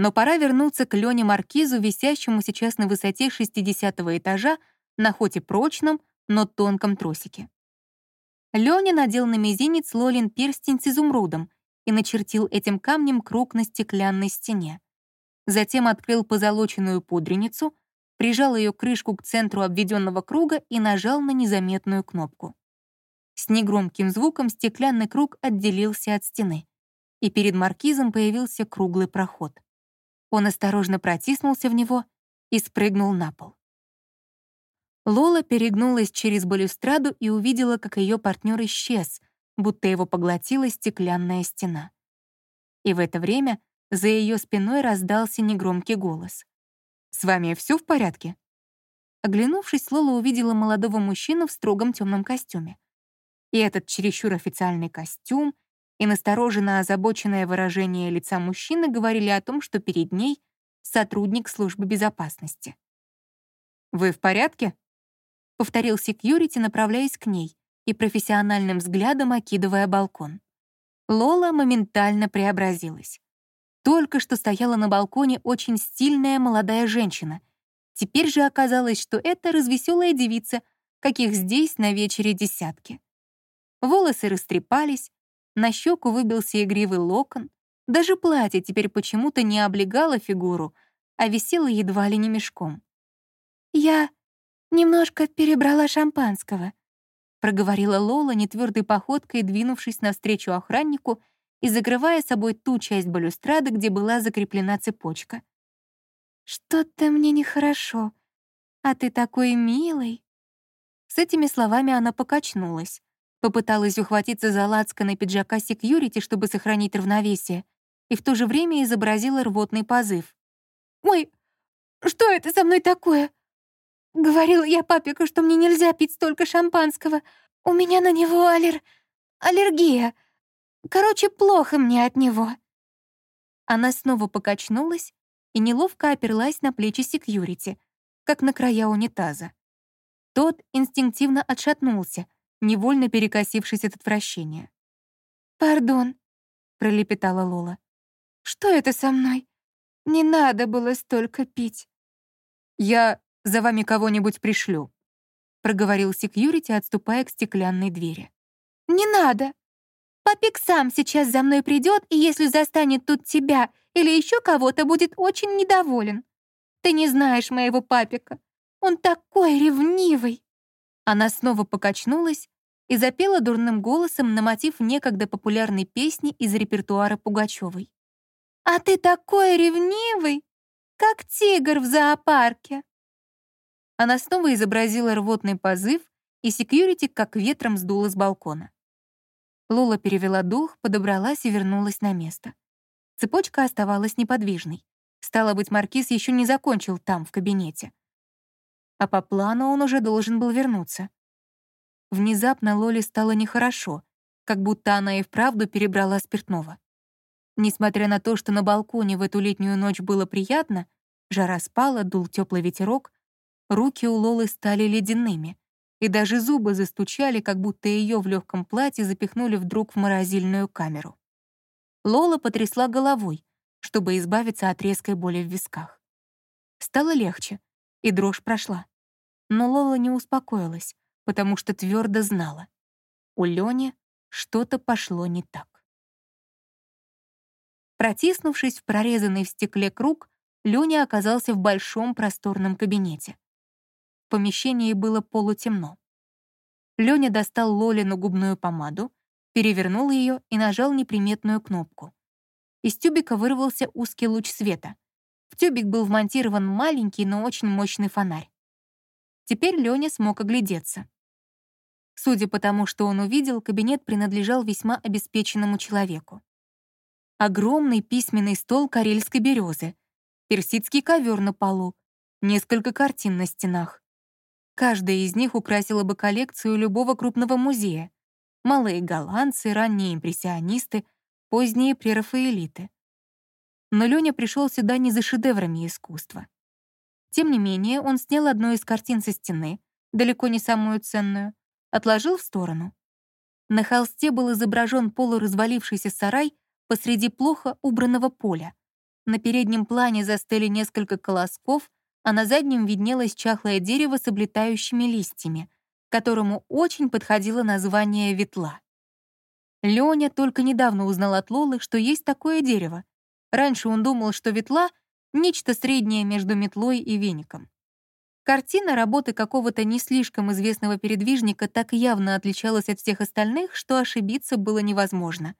Но пора вернуться к Лене Маркизу, висящему сейчас на высоте 60 этажа, на хоть и прочном, но тонком тросике. Леня надел на мизинец Лолин перстень с изумрудом и начертил этим камнем круг на стеклянной стене. Затем открыл позолоченную пудреницу, прижал ее крышку к центру обведенного круга и нажал на незаметную кнопку. С негромким звуком стеклянный круг отделился от стены, и перед маркизом появился круглый проход. Он осторожно протиснулся в него и спрыгнул на пол. Лола перегнулась через балюстраду и увидела, как ее партнер исчез, будто его поглотила стеклянная стена. И в это время за ее спиной раздался негромкий голос. «С вами все в порядке?» Оглянувшись, Лола увидела молодого мужчину в строгом темном костюме. И этот чересчур официальный костюм, и настороженно озабоченное выражение лица мужчины говорили о том, что перед ней сотрудник службы безопасности. «Вы в порядке?» — повторил секьюрити, направляясь к ней и профессиональным взглядом окидывая балкон. Лола моментально преобразилась. Только что стояла на балконе очень стильная молодая женщина. Теперь же оказалось, что это развеселая девица, каких здесь на вечере десятки. Волосы растрепались, на щеку выбился игривый локон, даже платье теперь почему-то не облегало фигуру, а висело едва ли не мешком. «Я немножко перебрала шампанского», проговорила Лола нетвердой походкой, двинувшись навстречу охраннику и закрывая собой ту часть балюстрады, где была закреплена цепочка. «Что-то мне нехорошо. А ты такой милый». С этими словами она покачнулась, попыталась ухватиться за лацканой пиджака секьюрити, чтобы сохранить равновесие, и в то же время изобразила рвотный позыв. «Ой, что это со мной такое?» Говорила я папику, что мне нельзя пить столько шампанского. У меня на него аллер... аллергия. Короче, плохо мне от него». Она снова покачнулась и неловко оперлась на плечи секьюрити, как на края унитаза. Тот инстинктивно отшатнулся, невольно перекосившись от отвращения. «Пардон», — пролепетала Лола. «Что это со мной? Не надо было столько пить». «Я за вами кого-нибудь пришлю», — проговорил секьюрити, отступая к стеклянной двери. «Не надо. Папик сам сейчас за мной придет, и если застанет тут тебя или еще кого-то, будет очень недоволен. Ты не знаешь моего папика. Он такой ревнивый». Она снова покачнулась и запела дурным голосом на мотив некогда популярной песни из репертуара Пугачевой. «А ты такой ревнивый, как тигр в зоопарке». Она снова изобразила рвотный позыв, и секьюрити как ветром сдуло с балкона. Лола перевела дух, подобралась и вернулась на место. Цепочка оставалась неподвижной. Стало быть, Маркиз еще не закончил там, в кабинете. А по плану он уже должен был вернуться. Внезапно Лоле стало нехорошо, как будто она и вправду перебрала спиртного. Несмотря на то, что на балконе в эту летнюю ночь было приятно, жара спала, дул теплый ветерок, Руки у Лолы стали ледяными, и даже зубы застучали, как будто ее в легком платье запихнули вдруг в морозильную камеру. Лола потрясла головой, чтобы избавиться от резкой боли в висках. Стало легче, и дрожь прошла. Но Лола не успокоилась, потому что твердо знала. У Лёни что-то пошло не так. Протиснувшись в прорезанный в стекле круг, Лёня оказался в большом просторном кабинете помещении было полутемно. Лёня достал Лолину губную помаду, перевернул ее и нажал неприметную кнопку. Из тюбика вырвался узкий луч света. В тюбик был вмонтирован маленький, но очень мощный фонарь. Теперь Лёня смог оглядеться. Судя по тому, что он увидел, кабинет принадлежал весьма обеспеченному человеку. Огромный письменный стол карельской березы, персидский ковер на полу, несколько картин на стенах. Каждая из них украсила бы коллекцию любого крупного музея. Малые голландцы, ранние импрессионисты, поздние прерафаэлиты. Но Лёня пришел сюда не за шедеврами искусства. Тем не менее, он снял одну из картин со стены, далеко не самую ценную, отложил в сторону. На холсте был изображен полуразвалившийся сарай посреди плохо убранного поля, На переднем плане застыли несколько колосков, а на заднем виднелось чахлое дерево с облетающими листьями, которому очень подходило название ветла. Лёня только недавно узнал от Лолы, что есть такое дерево. Раньше он думал, что ветла — нечто среднее между метлой и веником. Картина работы какого-то не слишком известного передвижника так явно отличалась от всех остальных, что ошибиться было невозможно.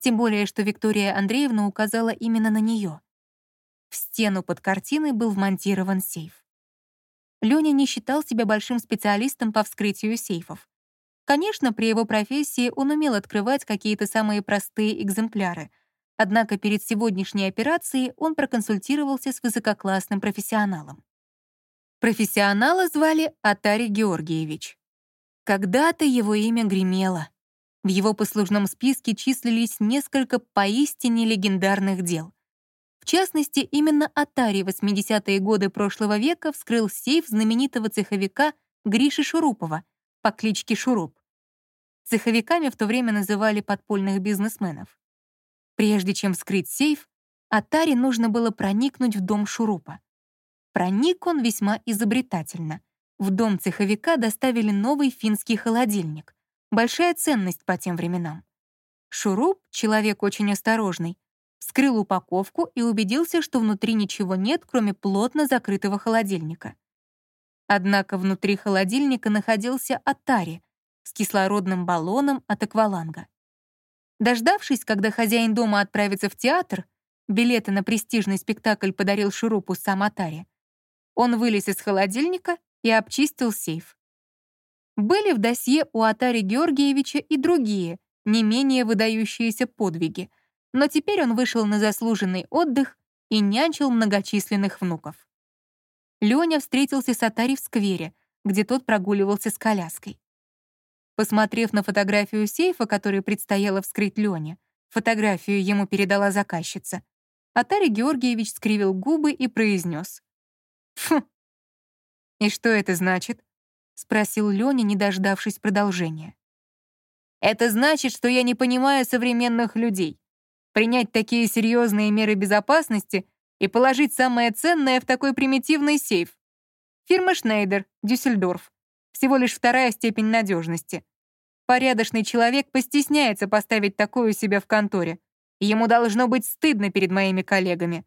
Тем более, что Виктория Андреевна указала именно на нее. В стену под картиной был вмонтирован сейф. Лёня не считал себя большим специалистом по вскрытию сейфов. Конечно, при его профессии он умел открывать какие-то самые простые экземпляры, однако перед сегодняшней операцией он проконсультировался с высококлассным профессионалом. Профессионала звали Атари Георгиевич. Когда-то его имя гремело. В его послужном списке числились несколько поистине легендарных дел. В частности, именно Атари в 80-е годы прошлого века вскрыл сейф знаменитого цеховика Гриши Шурупова по кличке Шуруп. Цеховиками в то время называли подпольных бизнесменов. Прежде чем вскрыть сейф, Атари нужно было проникнуть в дом Шурупа. Проник он весьма изобретательно. В дом цеховика доставили новый финский холодильник. Большая ценность по тем временам. Шуруп, человек очень осторожный, вскрыл упаковку и убедился, что внутри ничего нет, кроме плотно закрытого холодильника. Однако внутри холодильника находился Атари с кислородным баллоном от акваланга. Дождавшись, когда хозяин дома отправится в театр, билеты на престижный спектакль подарил Шурупу сам Атари, он вылез из холодильника и обчистил сейф. Были в досье у Атари Георгиевича и другие, не менее выдающиеся подвиги, но теперь он вышел на заслуженный отдых и нянчил многочисленных внуков. Лёня встретился с Атари в сквере, где тот прогуливался с коляской. Посмотрев на фотографию сейфа, который предстояло вскрыть Лёне, фотографию ему передала заказчица, Атари Георгиевич скривил губы и произнес: Фу. «И что это значит?» — спросил Лёня, не дождавшись продолжения. «Это значит, что я не понимаю современных людей. Принять такие серьезные меры безопасности и положить самое ценное в такой примитивный сейф. Фирма Шнейдер, Дюссельдорф. Всего лишь вторая степень надежности. Порядочный человек постесняется поставить такое у себя в конторе. Ему должно быть стыдно перед моими коллегами.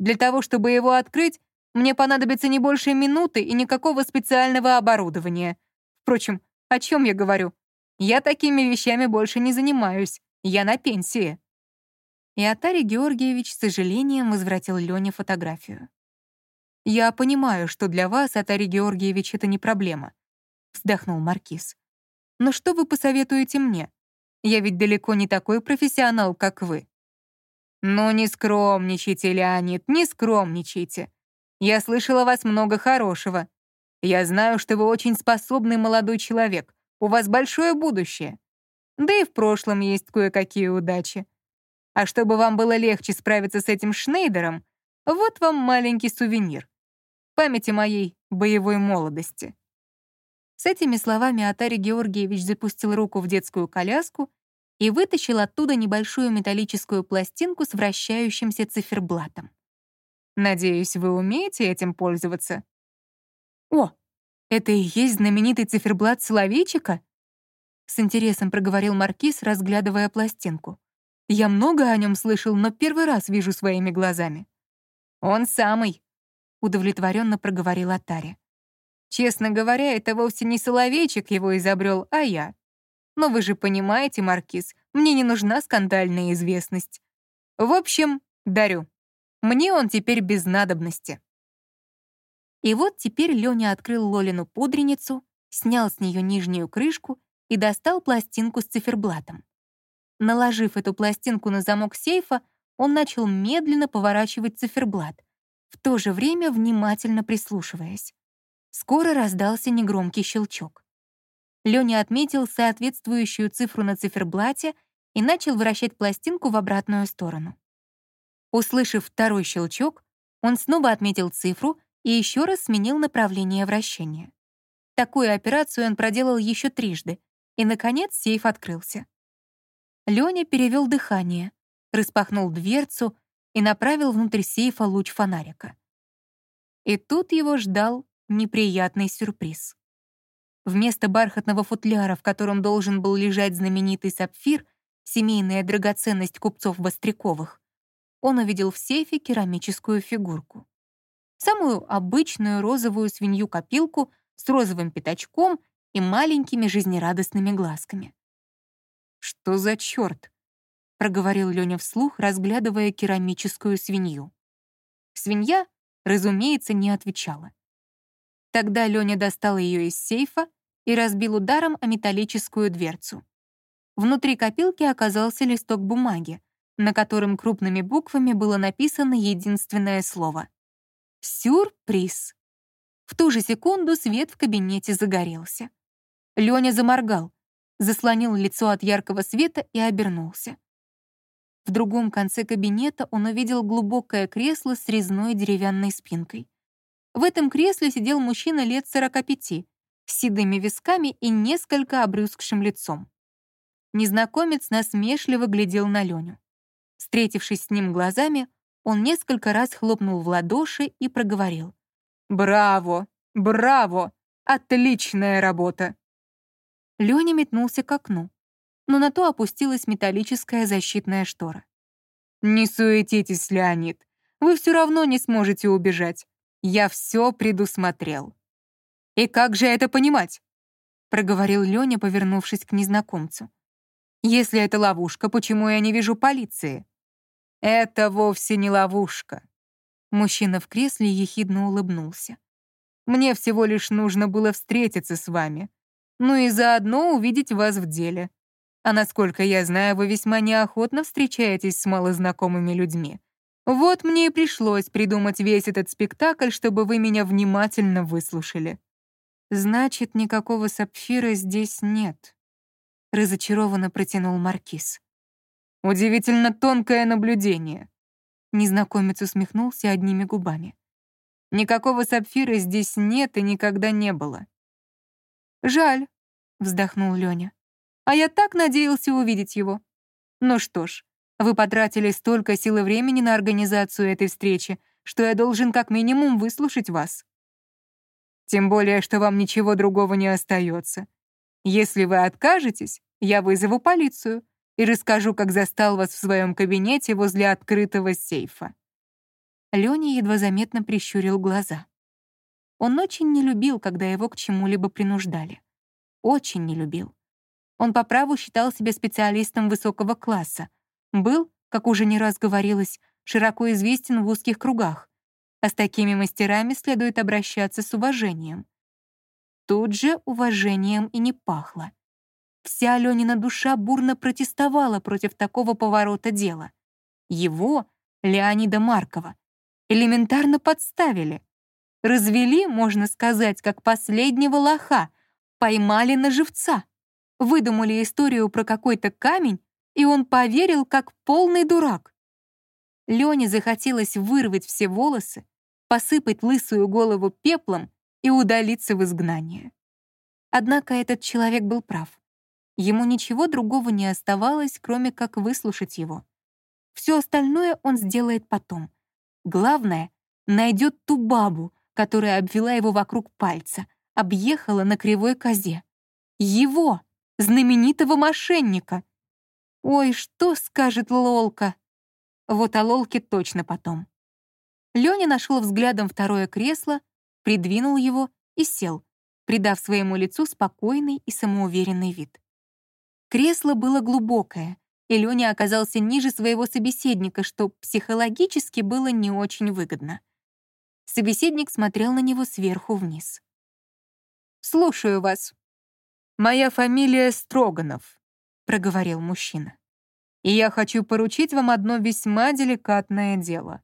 Для того, чтобы его открыть, мне понадобится не больше минуты и никакого специального оборудования. Впрочем, о чем я говорю? Я такими вещами больше не занимаюсь. Я на пенсии». И Атари Георгиевич с сожалением возвратил Лене фотографию. «Я понимаю, что для вас, Атари Георгиевич, это не проблема», — вздохнул Маркиз. «Но что вы посоветуете мне? Я ведь далеко не такой профессионал, как вы». «Ну, не скромничайте, Леонид, не скромничайте. Я слышала вас много хорошего. Я знаю, что вы очень способный молодой человек. У вас большое будущее. Да и в прошлом есть кое-какие удачи. А чтобы вам было легче справиться с этим Шнейдером, вот вам маленький сувенир. Памяти моей боевой молодости». С этими словами Атари Георгиевич запустил руку в детскую коляску и вытащил оттуда небольшую металлическую пластинку с вращающимся циферблатом. Надеюсь, вы умеете этим пользоваться? О, это и есть знаменитый циферблат Соловейчика? С интересом проговорил Маркиз, разглядывая пластинку. Я много о нем слышал, но первый раз вижу своими глазами. Он самый, удовлетворенно проговорил Атари. Честно говоря, это вовсе не Соловейчик его изобрел, а я. Но вы же понимаете, Маркиз, мне не нужна скандальная известность. В общем, дарю. Мне он теперь без надобности. И вот теперь Лёня открыл Лолину пудреницу, снял с нее нижнюю крышку и достал пластинку с циферблатом. Наложив эту пластинку на замок сейфа, он начал медленно поворачивать циферблат, в то же время внимательно прислушиваясь. Скоро раздался негромкий щелчок. Лёня отметил соответствующую цифру на циферблате и начал вращать пластинку в обратную сторону. Услышав второй щелчок, он снова отметил цифру и еще раз сменил направление вращения. Такую операцию он проделал еще трижды, и, наконец, сейф открылся. Лёня перевел дыхание, распахнул дверцу и направил внутрь сейфа луч фонарика. И тут его ждал неприятный сюрприз. Вместо бархатного футляра, в котором должен был лежать знаменитый сапфир, семейная драгоценность купцов Востряковых, он увидел в сейфе керамическую фигурку. Самую обычную розовую свинью-копилку с розовым пятачком и маленькими жизнерадостными глазками. «Что за черт?» — проговорил Лёня вслух, разглядывая керамическую свинью. Свинья, разумеется, не отвечала. Тогда Лёня достал ее из сейфа и разбил ударом о металлическую дверцу. Внутри копилки оказался листок бумаги, на котором крупными буквами было написано единственное слово — «Сюрприз». В ту же секунду свет в кабинете загорелся. Лёня заморгал, заслонил лицо от яркого света и обернулся. В другом конце кабинета он увидел глубокое кресло с резной деревянной спинкой. В этом кресле сидел мужчина лет 45, с седыми висками и несколько обрюзгшим лицом. Незнакомец насмешливо глядел на Леню. Встретившись с ним глазами, он несколько раз хлопнул в ладоши и проговорил. «Браво! Браво! Отличная работа!» Леня метнулся к окну, но на то опустилась металлическая защитная штора. «Не суетитесь, Леонид, вы все равно не сможете убежать. Я все предусмотрел». «И как же это понимать?» — проговорил Леня, повернувшись к незнакомцу. «Если это ловушка, почему я не вижу полиции?» «Это вовсе не ловушка». Мужчина в кресле ехидно улыбнулся. «Мне всего лишь нужно было встретиться с вами, ну и заодно увидеть вас в деле. А насколько я знаю, вы весьма неохотно встречаетесь с малознакомыми людьми. Вот мне и пришлось придумать весь этот спектакль, чтобы вы меня внимательно выслушали. Значит, никакого сапфира здесь нет. Разочарованно протянул Маркиз. Удивительно тонкое наблюдение. Незнакомец усмехнулся одними губами. Никакого сапфира здесь нет и никогда не было. «Жаль», — вздохнул Лёня. «А я так надеялся увидеть его. Ну что ж, вы потратили столько сил и времени на организацию этой встречи, что я должен как минимум выслушать вас. Тем более, что вам ничего другого не остается. Если вы откажетесь, я вызову полицию и расскажу, как застал вас в своем кабинете возле открытого сейфа». Лёня едва заметно прищурил глаза. Он очень не любил, когда его к чему-либо принуждали. Очень не любил. Он по праву считал себя специалистом высокого класса, был, как уже не раз говорилось, широко известен в узких кругах, а с такими мастерами следует обращаться с уважением. Тут же уважением и не пахло. Вся Алёнина душа бурно протестовала против такого поворота дела. Его, Леонида Маркова, элементарно подставили. Развели, можно сказать, как последнего лоха, поймали на живца. Выдумали историю про какой-то камень и он поверил, как полный дурак. Лене захотелось вырвать все волосы, посыпать лысую голову пеплом и удалиться в изгнание. Однако этот человек был прав. Ему ничего другого не оставалось, кроме как выслушать его. Все остальное он сделает потом. Главное, найдет ту бабу, которая обвела его вокруг пальца, объехала на кривой козе. Его, знаменитого мошенника — Ой, что скажет Лолка? Вот о Лолке точно потом. Лёня нашел взглядом второе кресло, придвинул его и сел, придав своему лицу спокойный и самоуверенный вид. Кресло было глубокое, и Лёня оказался ниже своего собеседника, что психологически было не очень выгодно. Собеседник смотрел на него сверху вниз. «Слушаю вас. Моя фамилия Строганов», проговорил мужчина. «И я хочу поручить вам одно весьма деликатное дело».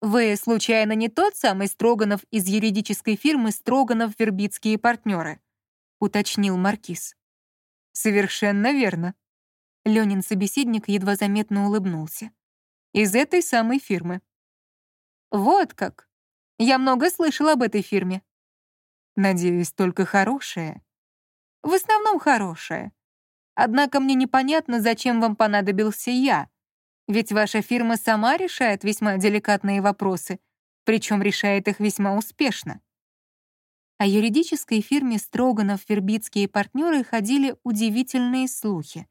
«Вы, случайно, не тот самый Строганов из юридической фирмы Строганов, Вербицкие партнеры?» — уточнил Маркиз. «Совершенно верно». Ленин собеседник едва заметно улыбнулся. «Из этой самой фирмы». «Вот как! Я много слышал об этой фирме». «Надеюсь, только хорошее». «В основном хорошее. Однако мне непонятно, зачем вам понадобился я. Ведь ваша фирма сама решает весьма деликатные вопросы, причем решает их весьма успешно. О юридической фирме Строганов, Вербицкие партнеры ходили удивительные слухи.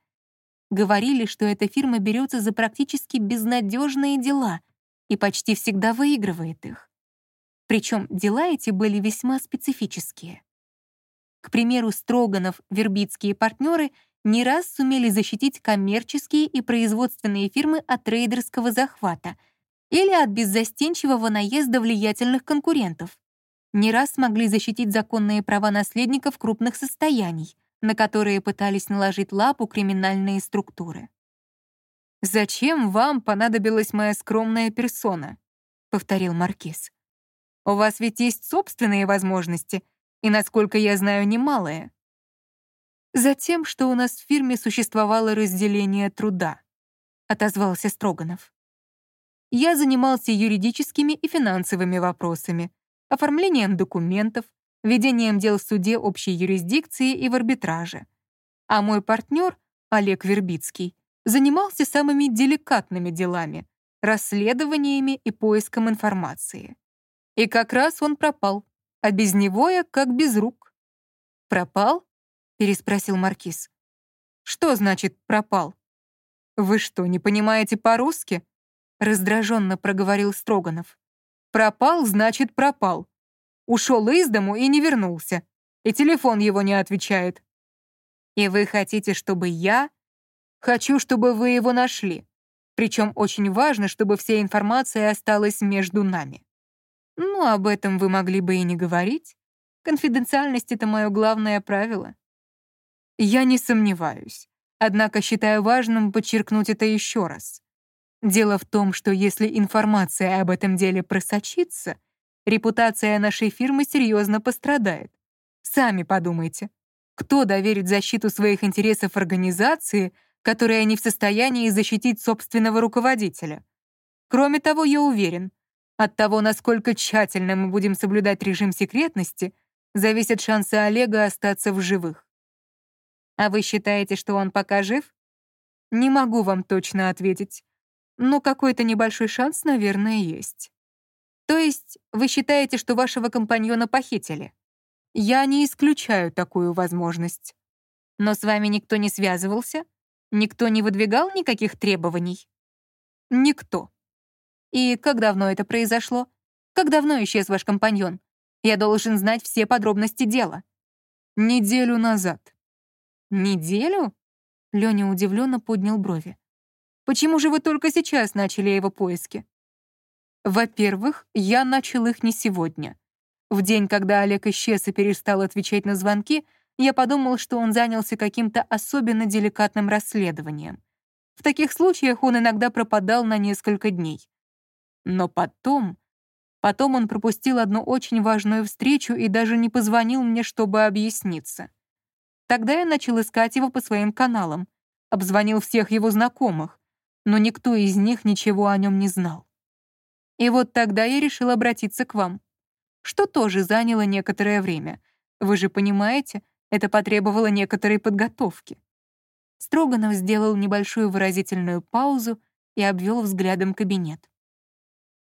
Говорили, что эта фирма берется за практически безнадежные дела и почти всегда выигрывает их. Причем дела эти были весьма специфические. К примеру, Строганов, Вербицкие партнеры не раз сумели защитить коммерческие и производственные фирмы от трейдерского захвата или от беззастенчивого наезда влиятельных конкурентов. Не раз смогли защитить законные права наследников крупных состояний, на которые пытались наложить лапу криминальные структуры. «Зачем вам понадобилась моя скромная персона?» — повторил Маркиз. «У вас ведь есть собственные возможности, и, насколько я знаю, немалые. Затем, что у нас в фирме существовало разделение труда, отозвался Строганов. Я занимался юридическими и финансовыми вопросами, оформлением документов, ведением дел в суде общей юрисдикции и в арбитраже. А мой партнер, Олег Вербицкий, занимался самыми деликатными делами, расследованиями и поиском информации. И как раз он пропал, а без него я как без рук. Пропал? — переспросил Маркиз. «Что значит «пропал»?» «Вы что, не понимаете по-русски?» — раздраженно проговорил Строганов. «Пропал, значит, пропал. Ушел из дому и не вернулся. И телефон его не отвечает. И вы хотите, чтобы я... Хочу, чтобы вы его нашли. Причем очень важно, чтобы вся информация осталась между нами. Ну, об этом вы могли бы и не говорить. Конфиденциальность — это мое главное правило. Я не сомневаюсь. Однако считаю важным подчеркнуть это еще раз. Дело в том, что если информация об этом деле просочится, репутация нашей фирмы серьезно пострадает. Сами подумайте, кто доверит защиту своих интересов организации, которая не в состоянии защитить собственного руководителя? Кроме того, я уверен, от того, насколько тщательно мы будем соблюдать режим секретности, зависят шансы Олега остаться в живых. А вы считаете, что он пока жив? Не могу вам точно ответить. Но какой-то небольшой шанс, наверное, есть. То есть вы считаете, что вашего компаньона похитили? Я не исключаю такую возможность. Но с вами никто не связывался? Никто не выдвигал никаких требований? Никто. И как давно это произошло? Как давно исчез ваш компаньон? Я должен знать все подробности дела. Неделю назад. «Неделю?» Лёня удивленно поднял брови. «Почему же вы только сейчас начали его поиски?» «Во-первых, я начал их не сегодня. В день, когда Олег исчез и перестал отвечать на звонки, я подумал, что он занялся каким-то особенно деликатным расследованием. В таких случаях он иногда пропадал на несколько дней. Но потом... Потом он пропустил одну очень важную встречу и даже не позвонил мне, чтобы объясниться. Тогда я начал искать его по своим каналам, обзвонил всех его знакомых, но никто из них ничего о нем не знал. И вот тогда я решил обратиться к вам, что тоже заняло некоторое время. Вы же понимаете, это потребовало некоторой подготовки. Строганов сделал небольшую выразительную паузу и обвел взглядом кабинет.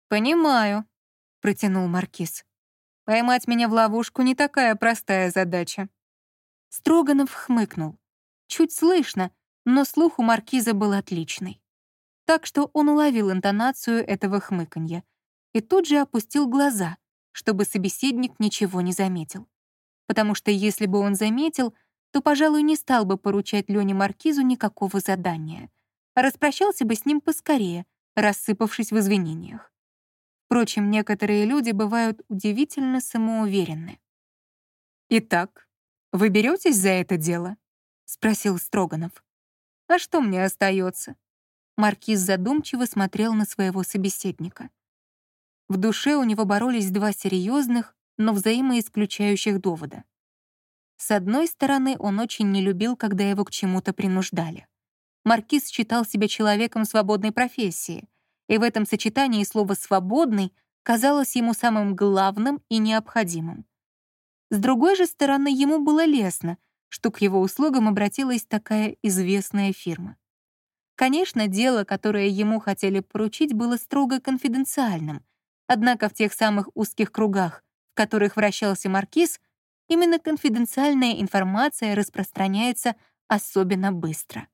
«Понимаю», — протянул Маркиз. «Поймать меня в ловушку не такая простая задача. Строганов хмыкнул. Чуть слышно, но слух у маркиза был отличный. Так что он уловил интонацию этого хмыканья и тут же опустил глаза, чтобы собеседник ничего не заметил. Потому что если бы он заметил, то, пожалуй, не стал бы поручать Лёне Маркизу никакого задания, а распрощался бы с ним поскорее, рассыпавшись в извинениях. Впрочем, некоторые люди бывают удивительно самоуверенны. «Итак, «Вы беретесь за это дело?» — спросил Строганов. «А что мне остается? Маркиз задумчиво смотрел на своего собеседника. В душе у него боролись два серьезных, но взаимоисключающих довода. С одной стороны, он очень не любил, когда его к чему-то принуждали. Маркиз считал себя человеком свободной профессии, и в этом сочетании слово «свободный» казалось ему самым главным и необходимым. С другой же стороны, ему было лестно, что к его услугам обратилась такая известная фирма. Конечно, дело, которое ему хотели поручить, было строго конфиденциальным, однако в тех самых узких кругах, в которых вращался маркиз, именно конфиденциальная информация распространяется особенно быстро.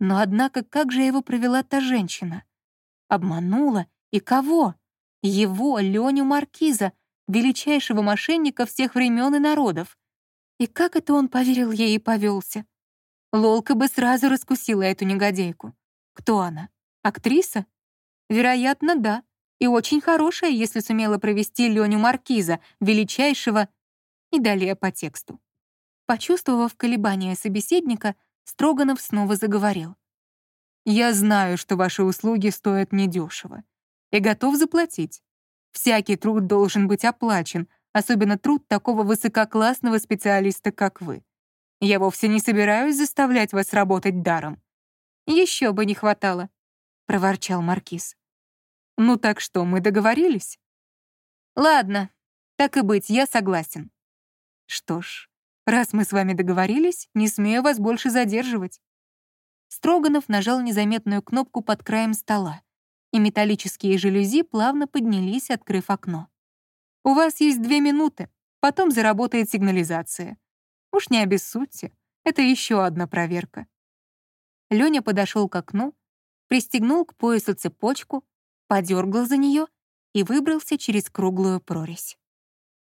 Но однако как же его провела та женщина? Обманула? И кого? Его, Леню Маркиза, величайшего мошенника всех времен и народов. И как это он поверил ей и повелся? Лолка бы сразу раскусила эту негодейку. Кто она? Актриса? Вероятно, да. И очень хорошая, если сумела провести Леню Маркиза, величайшего, и далее по тексту. Почувствовав колебания собеседника, Строганов снова заговорил. «Я знаю, что ваши услуги стоят недешево, и готов заплатить. Всякий труд должен быть оплачен, особенно труд такого высококлассного специалиста, как вы. Я вовсе не собираюсь заставлять вас работать даром». «Еще бы не хватало», — проворчал Маркиз. «Ну так что, мы договорились?» «Ладно, так и быть, я согласен». «Что ж, раз мы с вами договорились, не смею вас больше задерживать». Строганов нажал незаметную кнопку под краем стола, и металлические жалюзи плавно поднялись, открыв окно. «У вас есть две минуты, потом заработает сигнализация. Уж не обессудьте, это еще одна проверка. Лёня подошел к окну, пристегнул к поясу цепочку, подергал за нее и выбрался через круглую прорезь.